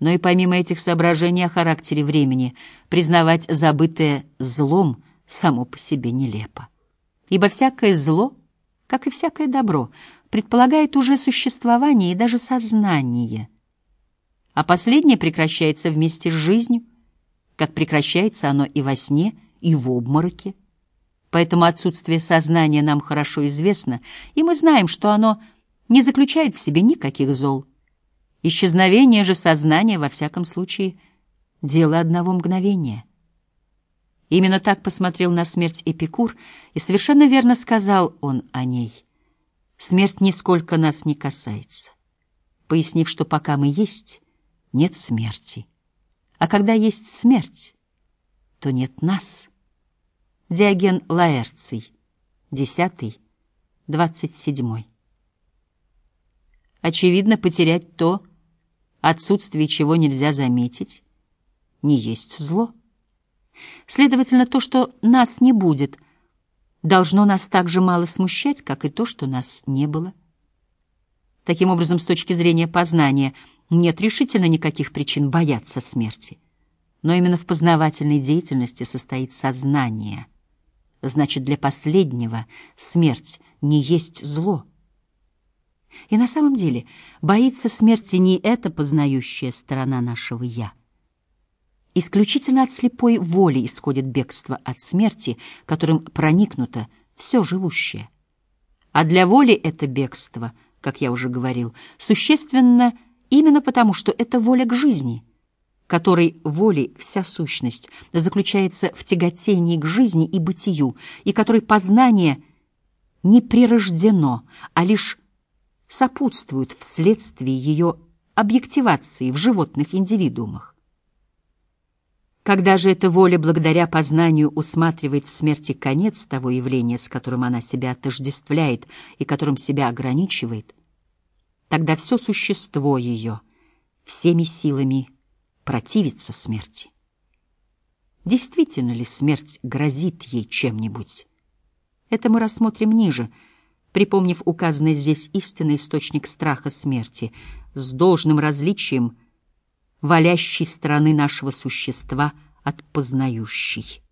Но и помимо этих соображений о характере времени, признавать забытое злом само по себе нелепо. Ибо всякое зло, как и всякое добро, предполагает уже существование и даже сознание. А последнее прекращается вместе с жизнью, как прекращается оно и во сне, и в обмороке. Поэтому отсутствие сознания нам хорошо известно, и мы знаем, что оно не заключает в себе никаких зол. Исчезновение же сознания, во всяком случае, дело одного мгновения. Именно так посмотрел на смерть Эпикур, и совершенно верно сказал он о ней. Смерть нисколько нас не касается, пояснив, что пока мы есть, нет смерти. А когда есть смерть, то нет нас. Диоген Лаэрций, 10 27 Очевидно, потерять то, отсутствие чего нельзя заметить, не есть зло. Следовательно, то, что нас не будет, должно нас так же мало смущать, как и то, что нас не было. Таким образом, с точки зрения познания — нет решительно никаких причин бояться смерти. Но именно в познавательной деятельности состоит сознание. Значит, для последнего смерть не есть зло. И на самом деле боится смерти не эта познающая сторона нашего «я». Исключительно от слепой воли исходит бегство от смерти, которым проникнуто все живущее. А для воли это бегство, как я уже говорил, существенно – именно потому, что это воля к жизни, которой волей вся сущность заключается в тяготении к жизни и бытию, и которой познание не прирождено, а лишь сопутствует вследствие ее объективации в животных индивидуумах. Когда же эта воля благодаря познанию усматривает в смерти конец того явления, с которым она себя отождествляет и которым себя ограничивает – Тогда все существо ее всеми силами противится смерти. Действительно ли смерть грозит ей чем-нибудь? Это мы рассмотрим ниже, припомнив указанный здесь истинный источник страха смерти с должным различием валящей стороны нашего существа от познающей.